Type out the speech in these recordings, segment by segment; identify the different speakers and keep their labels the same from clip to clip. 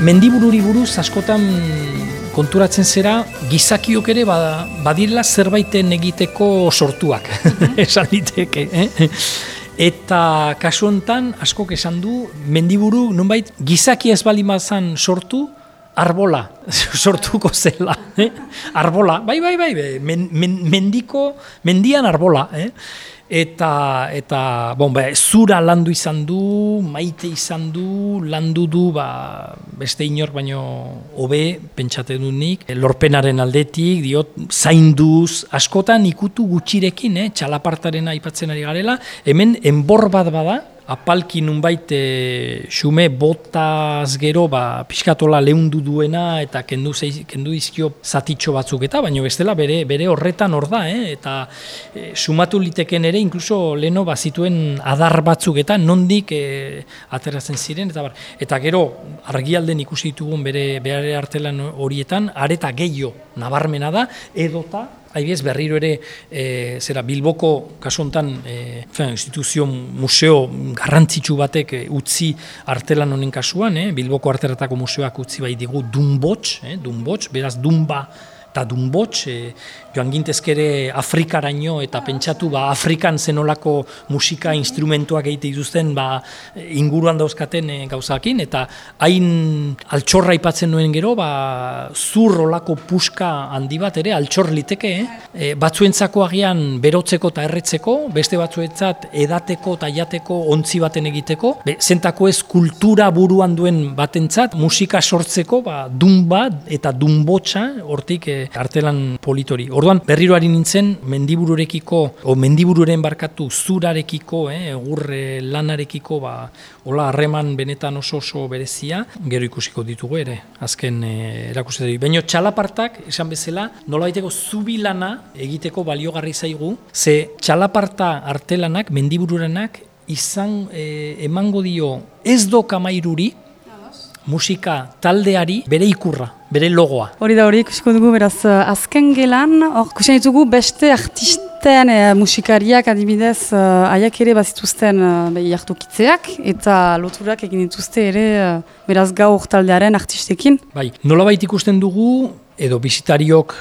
Speaker 1: mendibururi buruz askotan konturatzen zera gizakiok ere bada, badirela zerbaiten egiteko sortuak, esan diteke. Eh? Eta kasu honetan, askok esan du, mendiburu, nonbait, gizaki ez bali mazan sortu, arbola sortuko zela. Eh? Arbola, bai, bai, bai, men, men, mendiko, mendian arbola. Eh? Eta eta bon ba, zura landu izan du, maite izan du, landu du ba, beste inor baino hobe pentsate du nik, lorpenaren aldetik, diot, zainduz, askotan ikutu gutxirekin, eh, txalapartaren aipatzen ari garela, hemen enbor bat bada, apalki nunbait e, xume botaz gero ba, pixkatola lehundu duena eta kendu, zei, kendu izkio zatitxo batzuk eta, baina bestela bere, bere horretan hor da, eh? eta e, sumatu liteken ere, inkluso leno bazituen adar batzuk eta nondik e, ateratzen ziren, eta bar. eta gero argialden ikusi ditugun bere, bere artelan horietan, areta gehiago nabarmena da, edota Aibiez, berriro ere, e, zera, Bilboko kasontan e, instituzio museo garrantzitsu batek e, utzi artelan honen kasuan, e, Bilboko arteratako museoak utzi bai digu Dunbots, e, Dunbots, beraz Dunba eta Dunbots, e, joan gintezkere Afrikaraino eta pentsatu ba, Afrikan zenolako musika instrumentuak egite dituzten ba, inguruan dauzkaten e, gauzakin, eta hain altxorra ipatzen nuen gero, ba, zur olako puska handi bat ere, altxor liteke, eh? e, batzuentzako agian berotzeko eta erretzeko, beste batzuentzat edateko eta jateko ontzi baten egiteko, be, zentako ez kultura buruan duen batentzat, musika sortzeko, ba, dunba eta dunbotxa, hortik e, artelan politori. Orduan, berriroari nintzen, mendibururekiko, o mendibururen barkatu zurarekiko, eh, egurre lanarekiko, ba, hola harreman benetan oso oso berezia, gero ikusiko ditugu ere, azken e, erakuste dugu. Baina txalapartak, esan bezala, nola baiteko zubilana egiteko baliogarri zaigu, ze txalaparta artelanak, mendibururenak, izan e, emango dio ez do kamairuri, musika taldeari bere ikurra, bere logoa.
Speaker 2: Hori da hori, ikusiko dugu beraz eh, azken gelan, hor kusen ditugu beste artisten e, musikariak adibidez uh, aiak ere bazituzten uh, jartukitzeak eta loturak egin dituzte ere beraz gaur taldearen artistekin.
Speaker 1: Bai, nola ikusten dugu edo bizitariok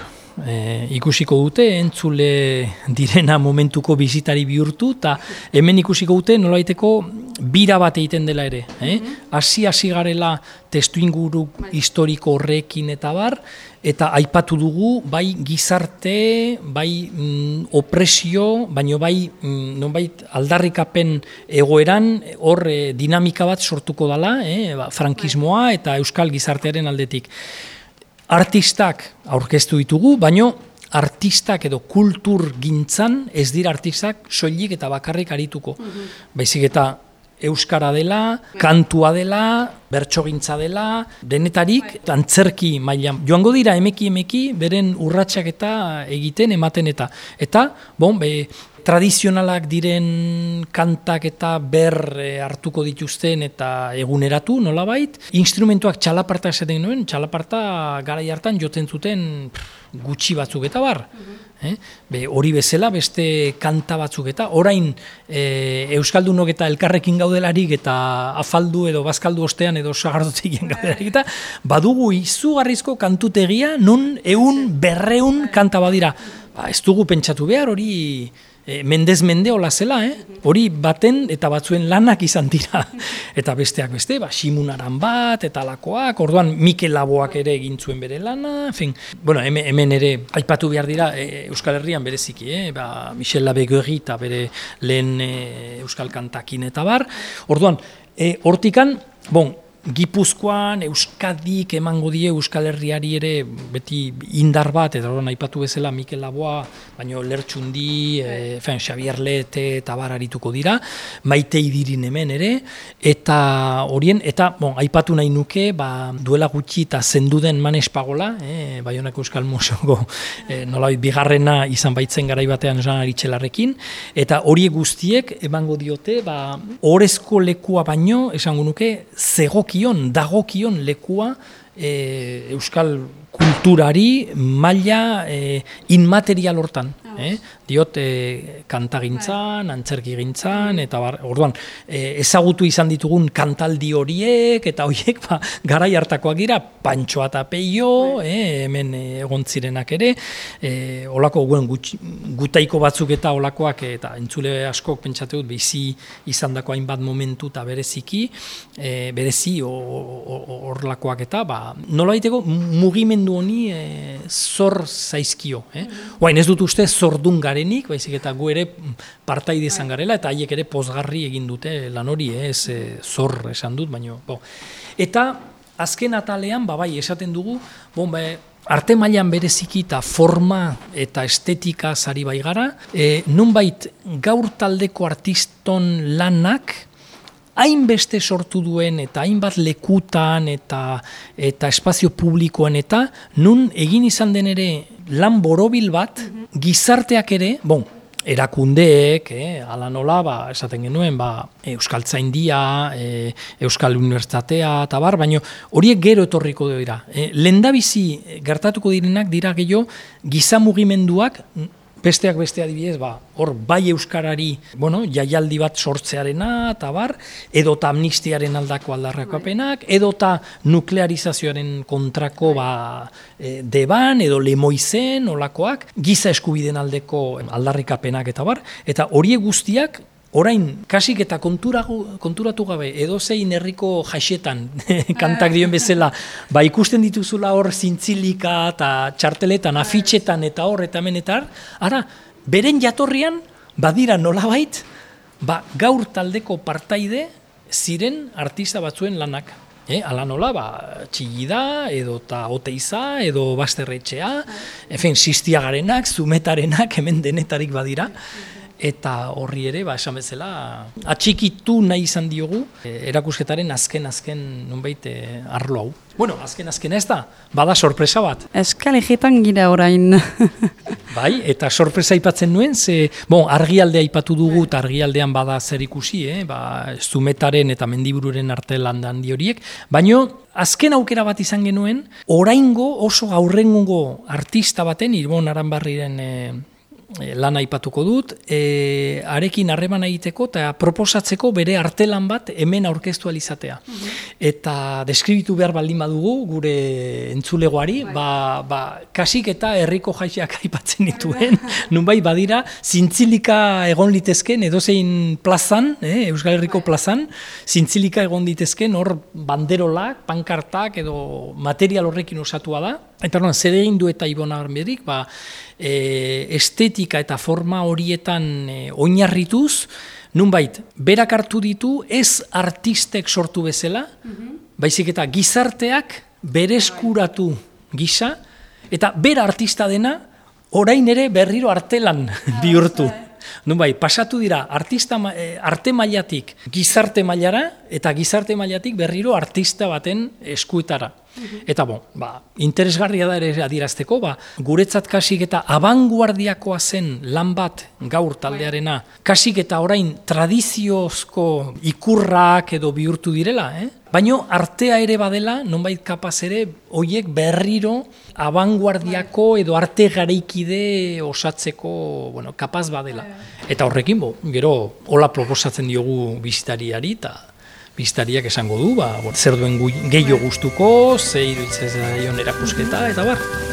Speaker 1: e, ikusiko dute, entzule direna momentuko bizitari bihurtu, eta hemen ikusiko dute nolaiteko bira bat egiten dela ere. Eh? Hasi hasi garela testu inguru historiko horrekin eta bar, eta aipatu dugu bai gizarte, bai mm, opresio, baino bai mm, nonbait aldarrikapen egoeran hor e, dinamika bat sortuko dela, eh? ba, frankismoa eta euskal gizartearen aldetik artistak aurkeztu ditugu, baino artistak edo kultur gintzan ez dira artistak soilik eta bakarrik arituko. Mm Baizik eta euskara dela, kantua dela, bertsogintza dela, denetarik antzerki mailan. Joango dira emeki emeki beren urratsak eta egiten ematen eta eta bon, be, tradizionalak diren kantak eta ber e, hartuko dituzten eta eguneratu nolabait. Instrumentuak txalaparta esaten nuen, txalaparta gara hartan joten zuten gutxi batzuk eta bar. Eh? Be, hori bezala beste kanta batzuk eta orain e, Euskaldunok eta elkarrekin gaudelarik eta afaldu edo bazkaldu ostean edo sagardotik gaudelarik eta badugu izugarrizko kantutegia non eun berreun kanta badira. Ba, ez dugu pentsatu behar hori e, mendez mende hola zela, eh? hori baten eta batzuen lanak izan dira. eta besteak beste, ba, simunaran bat, eta lakoak, orduan Mikel Laboak ere egin zuen bere lana, fin, bueno, hemen, hemen ere aipatu behar dira e, Euskal Herrian bereziki, eh? ba, Michel Labegorri eta bere lehen e, Euskal Kantakin eta bar, orduan, e, hortikan, bon, Gipuzkoan, Euskadik emango die Euskal Herriari ere beti indar bat, eta hori aipatu bezala Mikel Laboa, baino Lertxundi, e, Xavier Lete eta bararituko dira, maite idirin hemen ere, eta horien, eta bon, aipatu nahi nuke, ba, duela gutxi eta zenduden man espagola, e, bai honak Euskal Museoko e, nola bigarrena izan baitzen garai batean aritxelarrekin, eta horiek guztiek emango diote, ba, orezko lekua baino, esango nuke, zegoki dagokion, dagokion lekua e, euskal kulturari maila e, inmaterial hortan. Eh? diot e, kantagintzan, antzerkigintzan, eta bar, orduan, e, ezagutu izan ditugun kantaldi horiek, eta horiek ba, garai hartakoak gira, pantxoa eta peio, eh, hemen egon zirenak ere, e, olako guen gutaiko batzuk eta olakoak, eta entzule askok pentsatu dut, bizi izan dako hainbat momentu eta bereziki, e, berezi horlakoak eta, ba, nola mugimendu honi e, zor zaizkio. Eh? Mm ez dut uste zordun garenik, baizik eta gu ere partaide izan bai. garela, eta haiek ere pozgarri egin dute lan hori, eh? ez e, zor esan dut, baino. Bo. Eta azken atalean, ba, bai, esaten dugu, bon, ba, arte mailan bereziki eta forma eta estetika zari bai gara, e, nunbait gaur taldeko artiston lanak, hainbeste sortu duen eta hainbat lekutan eta eta espazio publikoan eta nun egin izan den ere lan borobil bat gizarteak ere, bon, erakundeek, eh, ala nola, ba, esaten genuen, ba, Euskal Tzaindia, e, Euskal Unibertsitatea, eta bar, baina horiek gero etorriko dira. E, Lendabizi gertatuko direnak dira gehiago gizamugimenduak besteak beste adibidez, ba, hor bai euskarari, bueno, jaialdi bat sortzearena eta bar, edota amnistiaren aldako aldarrakoapenak, edota nuklearizazioaren kontrako ba, e, deban edo lemoizen olakoak, giza eskubiden aldeko aldarrikapenak eta bar, eta horiek guztiak Orain, kasik eta konturatu gabe, edo zein herriko jaixetan, kantak dioen bezala, ba ikusten dituzula hor zintzilika eta txarteletan, afitxetan eta hor eta menetar, ara, beren jatorrian, badira nolabait, ba gaur taldeko partaide ziren artista batzuen lanak. E, ala nola, ba, txillida, edo ta oteiza, edo basterretxea, efen, sistiagarenak, zumetarenak, hemen denetarik badira eta horri ere, ba, esan bezala, atxikitu nahi izan diogu, e, erakusketaren azken azken nunbait e, arlo hau. Bueno, azken azken ez da, bada sorpresa bat.
Speaker 2: Egetan gira orain.
Speaker 1: bai, eta sorpresa aipatzen nuen, ze, bon, argialdea aipatu dugu, eta argialdean bada zer ikusi, eh? ba, zumetaren eta mendibururen arte landan di horiek, baino, azken aukera bat izan genuen, oraingo oso aurrengongo artista baten, Irbon Aranbarriren e, E, lan aipatuko dut, e, arekin harreman egiteko eta proposatzeko bere artelan bat hemen aurkeztu alizatea. Mhm. Eta deskribitu behar baldin badugu gure entzulegoari, bai. ba, ba, kasik eta herriko jaiak aipatzen dituen, nunbai badira, zintzilika egon litezken, edozein plazan, eh, Euskal Herriko bai. plazan, zintzilika egon litezken, hor banderolak, pankartak edo material horrekin osatua da. Eta no, zer egin du eta ibona armerik, ba, e, estetika eta forma horietan e, oinarrituz, nunbait, berak hartu ditu ez artistek sortu bezala, mhm. baizik eta gizarteak berezkuratu gisa, eta bera artista dena, orain ere berriro artelan bihurtu. Nunbait, pasatu dira artista, e, arte mailatik gizarte mailara eta gizarte mailatik berriro artista baten eskuetara. Eta bon, ba, interesgarria da ere adirazteko, ba, guretzat kasik eta abanguardiakoa zen lan bat gaur taldearena, kasik eta orain tradiziozko ikurrak edo bihurtu direla, eh? Baino artea ere badela, nonbait kapaz ere, hoiek berriro abanguardiako edo arte gareikide osatzeko, bueno, kapaz badela. Eta horrekin, bo, gero, hola proposatzen diogu bizitariari, eta pistariak esango du, ba, zer duen gehiago gustuko, ze iruditzen zaion erakusketa, eta bar.